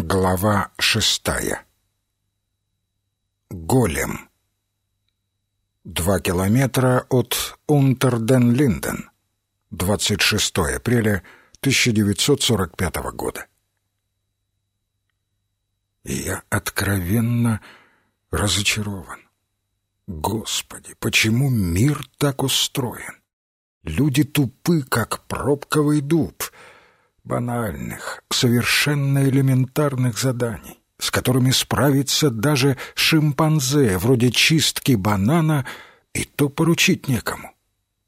Глава шестая. Голем. Два километра от Унтерден-Линден. 26 апреля 1945 года. Я откровенно разочарован. Господи, почему мир так устроен? Люди тупы, как пробковый дуб — банальных, совершенно элементарных заданий, с которыми справиться даже шимпанзе, вроде чистки банана, и то поручить некому.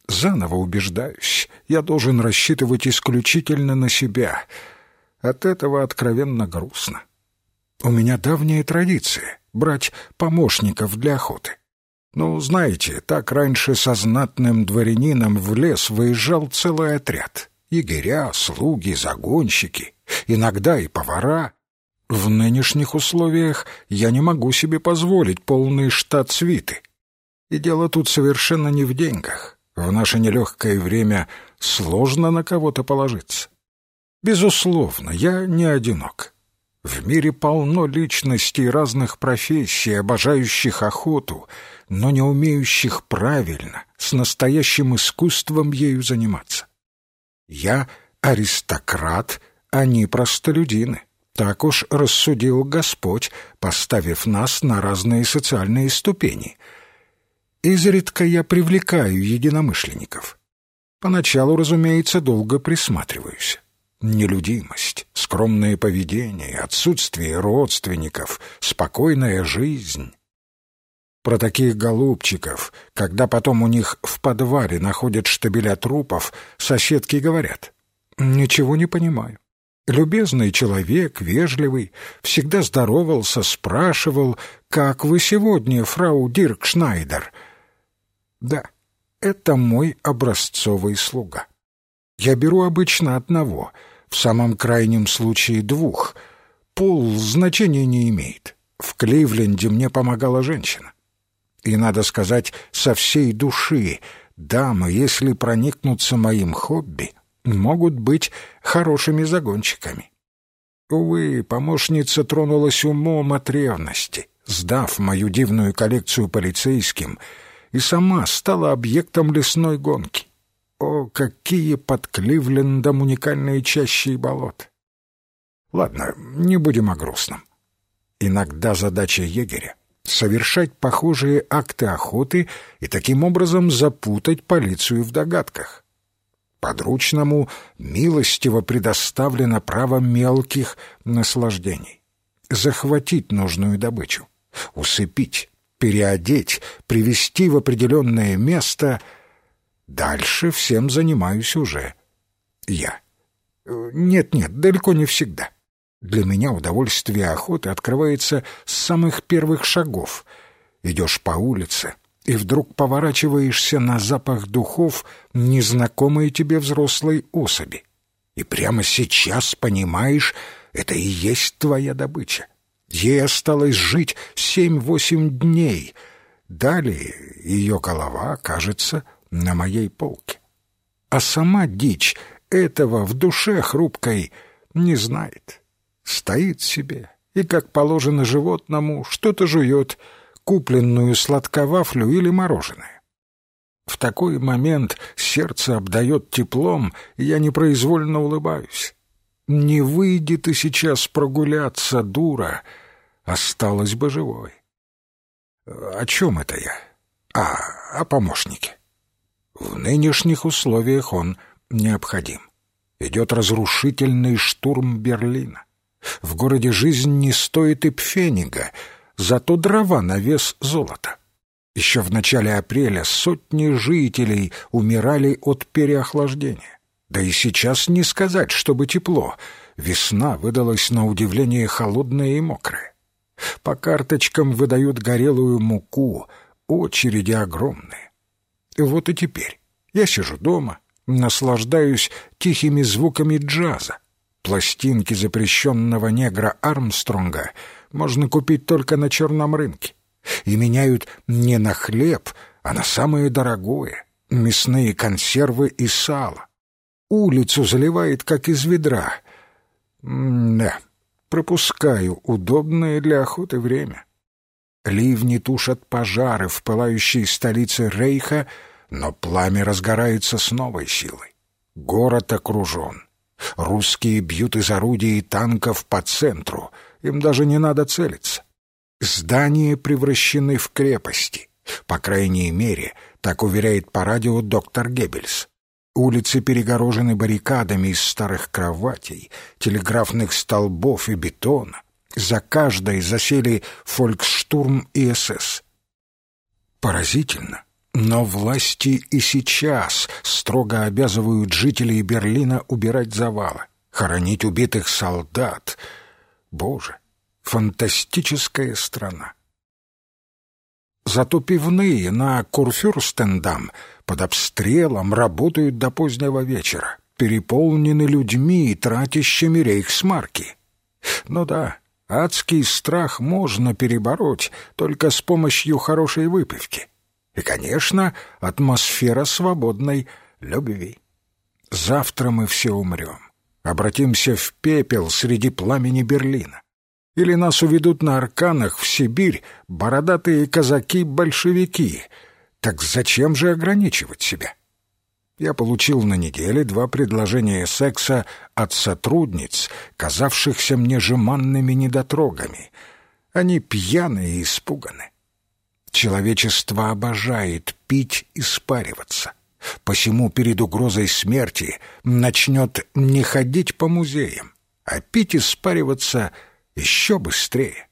Заново убеждаюсь, я должен рассчитывать исключительно на себя. От этого откровенно грустно. У меня давняя традиция — брать помощников для охоты. Ну, знаете, так раньше со знатным дворянином в лес выезжал целый отряд егеря, слуги, загонщики, иногда и повара. В нынешних условиях я не могу себе позволить полный штат свиты. И дело тут совершенно не в деньгах. В наше нелегкое время сложно на кого-то положиться. Безусловно, я не одинок. В мире полно личностей разных профессий, обожающих охоту, но не умеющих правильно, с настоящим искусством ею заниматься. Я аристократ, а не простолюдины. Так уж рассудил Господь, поставив нас на разные социальные ступени. Изредка я привлекаю единомышленников. Поначалу, разумеется, долго присматриваюсь. Нелюдимость, скромное поведение, отсутствие родственников, спокойная жизнь. Про таких голубчиков, когда потом у них в подвале находят штабеля трупов, соседки говорят. «Ничего не понимаю. Любезный человек, вежливый, всегда здоровался, спрашивал, как вы сегодня, фрау Дирк Шнайдер?» Да, это мой образцовый слуга. Я беру обычно одного, в самом крайнем случае двух. Пол значения не имеет. В Кливленде мне помогала женщина. И, надо сказать, со всей души, дамы, если проникнуться моим хобби, могут быть хорошими загонщиками. Увы, помощница тронулась умом от ревности, сдав мою дивную коллекцию полицейским, и сама стала объектом лесной гонки. О, какие под Кливлендом уникальные чащи и болот! Ладно, не будем о грустном. Иногда задача егеря совершать похожие акты охоты и таким образом запутать полицию в догадках. Подручному милостиво предоставлено право мелких наслаждений. Захватить нужную добычу, усыпить, переодеть, привести в определенное место. Дальше всем занимаюсь уже я. Нет-нет, далеко не всегда. Для меня удовольствие охоты открывается с самых первых шагов. Идешь по улице, и вдруг поворачиваешься на запах духов незнакомой тебе взрослой особи. И прямо сейчас понимаешь, это и есть твоя добыча. Ей осталось жить семь-восемь дней. Далее ее голова окажется на моей полке. А сама дичь этого в душе хрупкой не знает стоит себе и, как положено животному, что-то жует, купленную сладковафлю или мороженое. В такой момент сердце обдает теплом, и я непроизвольно улыбаюсь. Не выйди ты сейчас прогуляться, дура, осталась бы живой. О чем это я? А, о помощнике. В нынешних условиях он необходим. Идет разрушительный штурм Берлина. В городе жизнь не стоит и пфенига, зато дрова на вес золота. Еще в начале апреля сотни жителей умирали от переохлаждения. Да и сейчас не сказать, чтобы тепло. Весна выдалась на удивление холодная и мокрая. По карточкам выдают горелую муку, очереди огромные. И вот и теперь я сижу дома, наслаждаюсь тихими звуками джаза, Пластинки запрещенного негра Армстронга можно купить только на черном рынке. И меняют не на хлеб, а на самое дорогое — мясные консервы и сало. Улицу заливает, как из ведра. Да, пропускаю удобное для охоты время. Ливни тушат пожары в пылающей столице Рейха, но пламя разгорается с новой силой. Город окружен. Русские бьют из орудий танков по центру. Им даже не надо целиться. Здания превращены в крепости. По крайней мере, так уверяет по радио доктор Геббельс. Улицы перегорожены баррикадами из старых кроватей, телеграфных столбов и бетона. За каждой засели фольксштурм и СС. Поразительно, но власти и сейчас строго обязывают жителей Берлина убирать завалы, хоронить убитых солдат. Боже, фантастическая страна! Зато пивные на Курфюрстендам под обстрелом работают до позднего вечера, переполнены людьми тратящими рейхсмарки. Ну да, адский страх можно перебороть только с помощью хорошей выпивки. И, конечно, атмосфера свободной любви. Завтра мы все умрем, обратимся в пепел среди пламени Берлина. Или нас уведут на арканах в Сибирь бородатые казаки-большевики. Так зачем же ограничивать себя? Я получил на неделе два предложения секса от сотрудниц, казавшихся мне жеманными недотрогами. Они пьяны и испуганы. Человечество обожает пить и спариваться. Посему перед угрозой смерти начнет не ходить по музеям, а пить и спариваться еще быстрее.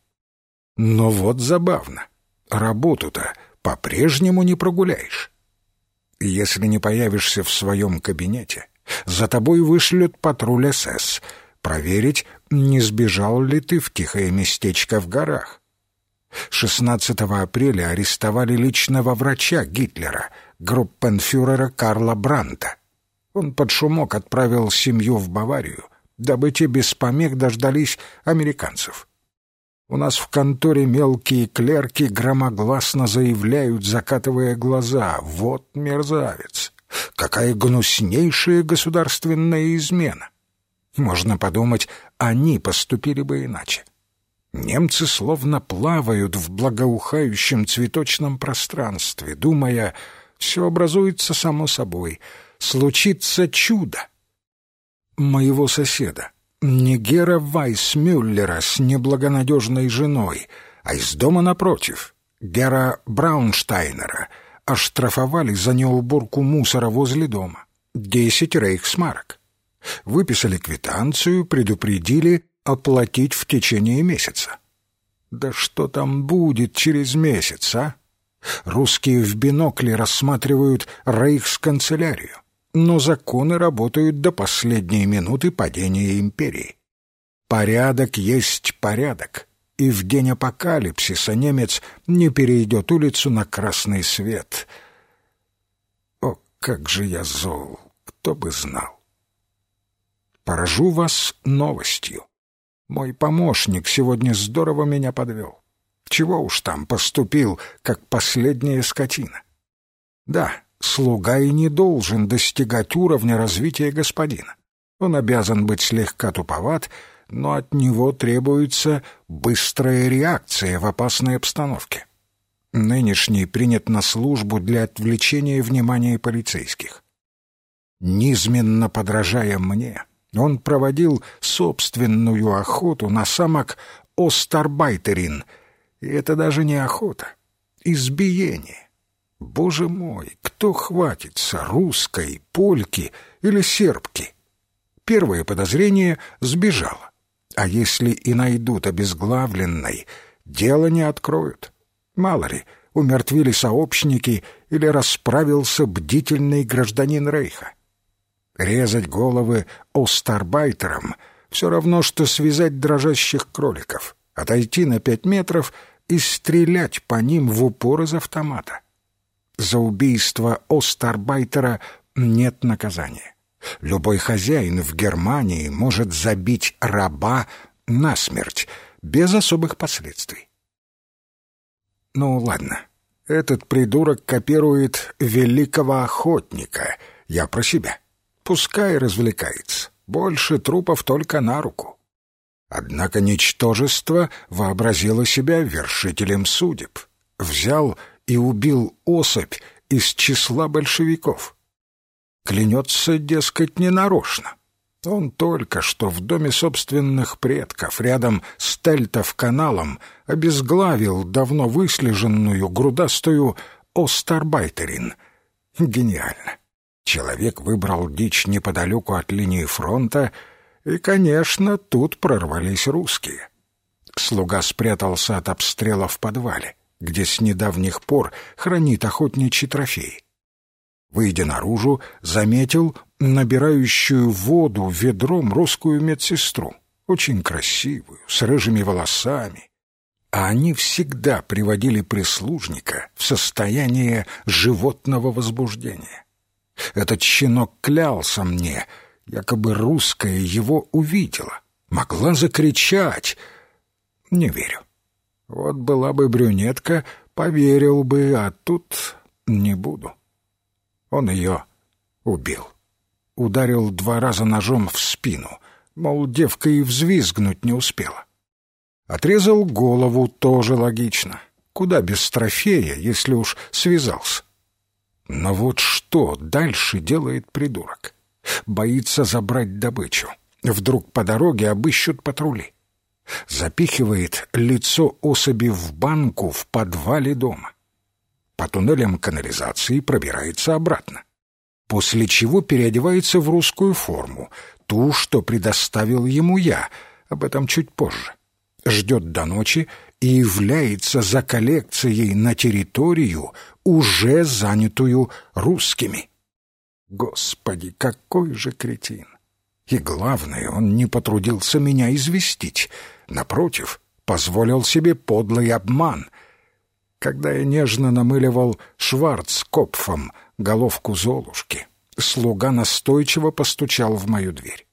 Но вот забавно, работу-то по-прежнему не прогуляешь. Если не появишься в своем кабинете, за тобой вышлют патруль СС, проверить, не сбежал ли ты в тихое местечко в горах. 16 апреля арестовали личного врача Гитлера, группенфюрера Карла Бранта. Он под шумок отправил семью в Баварию, дабы те без помех дождались американцев. У нас в конторе мелкие клерки громогласно заявляют, закатывая глаза, «Вот мерзавец! Какая гнуснейшая государственная измена!» Можно подумать, они поступили бы иначе. Немцы словно плавают в благоухающем цветочном пространстве, думая, все образуется само собой, случится чудо. Моего соседа, не Гера Вайсмюллера с неблагонадежной женой, а из дома напротив, Гера Браунштайнера, оштрафовали за неуборку мусора возле дома. Десять рейхсмарок. Выписали квитанцию, предупредили, оплатить в течение месяца. Да что там будет через месяц, а? Русские в бинокле рассматривают рейхсканцелярию, но законы работают до последней минуты падения империи. Порядок есть порядок, и в день апокалипсиса немец не перейдет улицу на красный свет. О, как же я зол, кто бы знал! Поражу вас новостью. Мой помощник сегодня здорово меня подвел. Чего уж там, поступил, как последняя скотина. Да, слуга и не должен достигать уровня развития господина. Он обязан быть слегка туповат, но от него требуется быстрая реакция в опасной обстановке. Нынешний принят на службу для отвлечения внимания полицейских. Низменно подражая мне, он проводил собственную охоту на самок Остарбайтерин. И это даже не охота, избиение. Боже мой, кто хватится русской, польки или сербки? Первое подозрение сбежало. А если и найдут обезглавленной, дело не откроют. Мало ли, умертвили сообщники или расправился бдительный гражданин Рейха. Резать головы остарбайтерам — все равно, что связать дрожащих кроликов, отойти на пять метров и стрелять по ним в упор из автомата. За убийство остарбайтера нет наказания. Любой хозяин в Германии может забить раба насмерть, без особых последствий. Ну, ладно. Этот придурок копирует великого охотника. Я про себя. Пускай развлекается. Больше трупов только на руку. Однако ничтожество вообразило себя вершителем судеб. Взял и убил особь из числа большевиков. Клянется, дескать, ненарочно. Он только что в доме собственных предков, рядом с Тельтов каналом, обезглавил давно выслеженную грудастую Остарбайтерин. Гениально. Человек выбрал дичь неподалеку от линии фронта, и, конечно, тут прорвались русские. Слуга спрятался от обстрела в подвале, где с недавних пор хранит охотничьи трофеи. Выйдя наружу, заметил набирающую воду ведром русскую медсестру, очень красивую, с рыжими волосами. А они всегда приводили прислужника в состояние животного возбуждения. Этот щенок клялся мне, якобы русская его увидела, могла закричать. Не верю. Вот была бы брюнетка, поверил бы, а тут не буду. Он ее убил. Ударил два раза ножом в спину, мол, девка и взвизгнуть не успела. Отрезал голову, тоже логично. Куда без трофея, если уж связался? Но вот что дальше делает придурок? Боится забрать добычу. Вдруг по дороге обыщут патрули. Запихивает лицо особи в банку в подвале дома по туннелям канализации пробирается обратно. После чего переодевается в русскую форму, ту, что предоставил ему я, об этом чуть позже. Ждет до ночи и является за коллекцией на территорию, уже занятую русскими. Господи, какой же кретин! И главное, он не потрудился меня известить. Напротив, позволил себе подлый обман — когда я нежно намыливал шварцкопфом головку Золушки, слуга настойчиво постучал в мою дверь.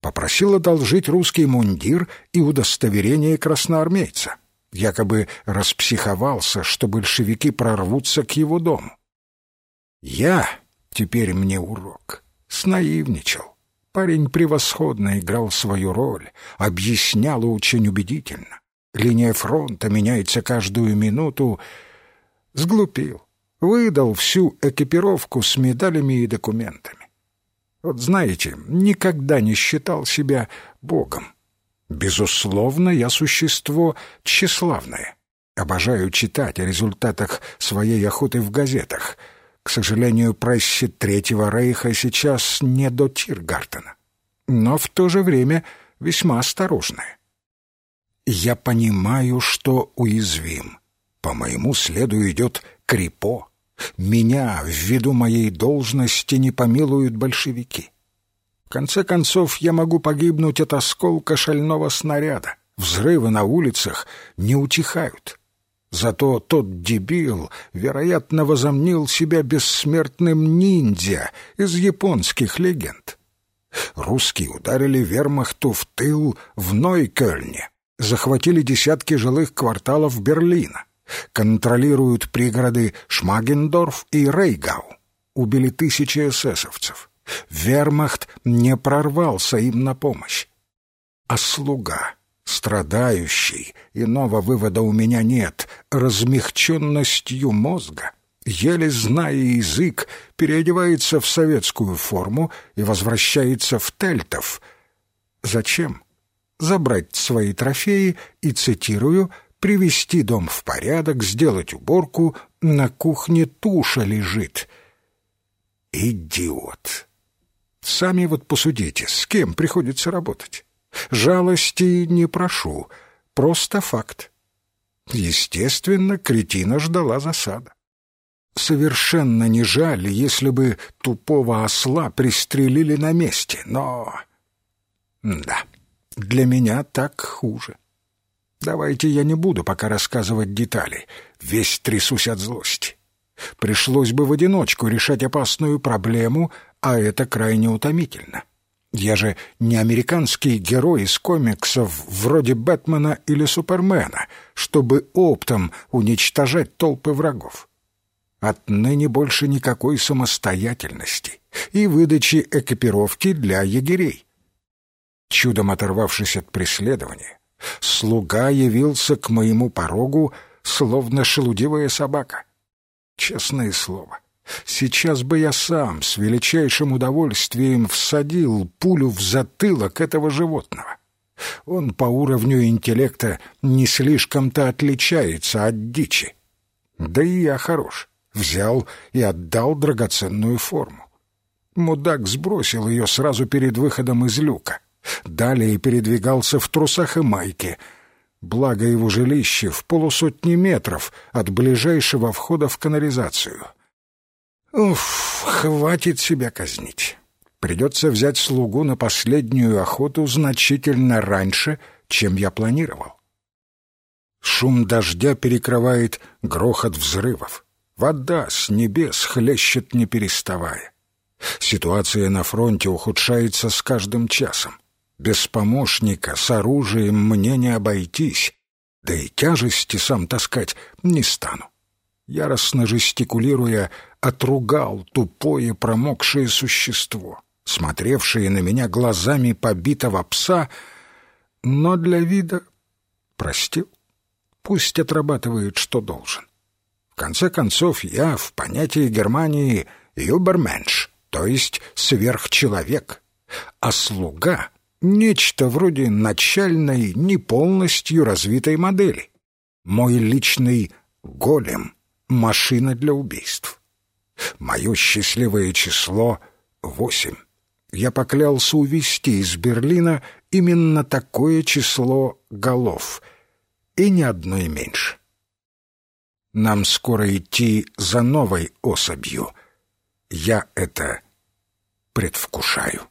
Попросил одолжить русский мундир и удостоверение красноармейца. Якобы распсиховался, что большевики прорвутся к его дому. Я, теперь мне урок, снаивничал. Парень превосходно играл свою роль, объяснял очень убедительно. Линия фронта меняется каждую минуту. Сглупил. Выдал всю экипировку с медалями и документами. Вот знаете, никогда не считал себя богом. Безусловно, я существо тщеславное. Обожаю читать о результатах своей охоты в газетах. К сожалению, прессе Третьего Рейха сейчас не до Тиргартена. Но в то же время весьма осторожная я понимаю, что уязвим. По моему следу идет крипо. Меня, ввиду моей должности, не помилуют большевики. Конце концов, я могу погибнуть от осколка шального снаряда. Взрывы на улицах не утихают. Зато тот дебил, вероятно, возомнил себя бессмертным ниндзя из японских легенд. Русские ударили вермахту в тыл в Нойкельне, захватили десятки жилых кварталов Берлина, контролируют пригороды Шмагендорф и Рейгау, убили тысячи эсэсовцев. Вермахт не прорвался им на помощь. А слуга, страдающий, иного вывода у меня нет, размягченностью мозга, еле зная язык, переодевается в советскую форму и возвращается в Тельтов. Зачем? забрать свои трофеи и, цитирую, «привести дом в порядок, сделать уборку, на кухне туша лежит». Идиот! Сами вот посудите, с кем приходится работать. Жалости не прошу, просто факт. Естественно, кретина ждала засада. Совершенно не жаль, если бы тупого осла пристрелили на месте, но... Да... Для меня так хуже. Давайте я не буду пока рассказывать детали. Весь трясусь от злости. Пришлось бы в одиночку решать опасную проблему, а это крайне утомительно. Я же не американский герой из комиксов вроде Бэтмена или Супермена, чтобы оптом уничтожать толпы врагов. Отныне больше никакой самостоятельности и выдачи экипировки для егерей. Чудом оторвавшись от преследования, слуга явился к моему порогу, словно шелудивая собака. Честное слово, сейчас бы я сам с величайшим удовольствием всадил пулю в затылок этого животного. Он по уровню интеллекта не слишком-то отличается от дичи. Да и я хорош. Взял и отдал драгоценную форму. Мудак сбросил ее сразу перед выходом из люка. Далее передвигался в трусах и майке. Благо его жилище в полусотни метров от ближайшего входа в канализацию. Уф, хватит себя казнить. Придется взять слугу на последнюю охоту значительно раньше, чем я планировал. Шум дождя перекрывает грохот взрывов. Вода с небес хлещет не переставая. Ситуация на фронте ухудшается с каждым часом. Без помощника с оружием мне не обойтись, да и тяжести сам таскать не стану. Яростно жестикулируя, отругал тупое промокшее существо, смотревшее на меня глазами побитого пса, но для вида простил. Пусть отрабатывает, что должен конце концов, я в понятии Германии «юберменш», то есть сверхчеловек, а слуга — нечто вроде начальной, не полностью развитой модели. Мой личный голем — машина для убийств. Мое счастливое число — восемь. Я поклялся увезти из Берлина именно такое число голов, и ни одной меньше. Нам скоро идти за новой особью. Я это предвкушаю.